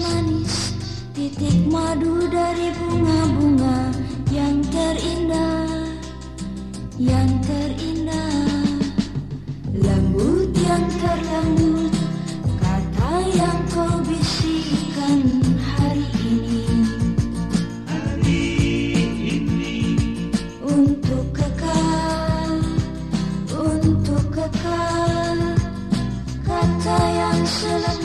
manis Titik madu dari bunga-bunga yang terindah Yang terindah. Lembut yang terlembut Kata yang kau bisikan hari ini. Untuk kekal Untuk kekal Kata yang selalu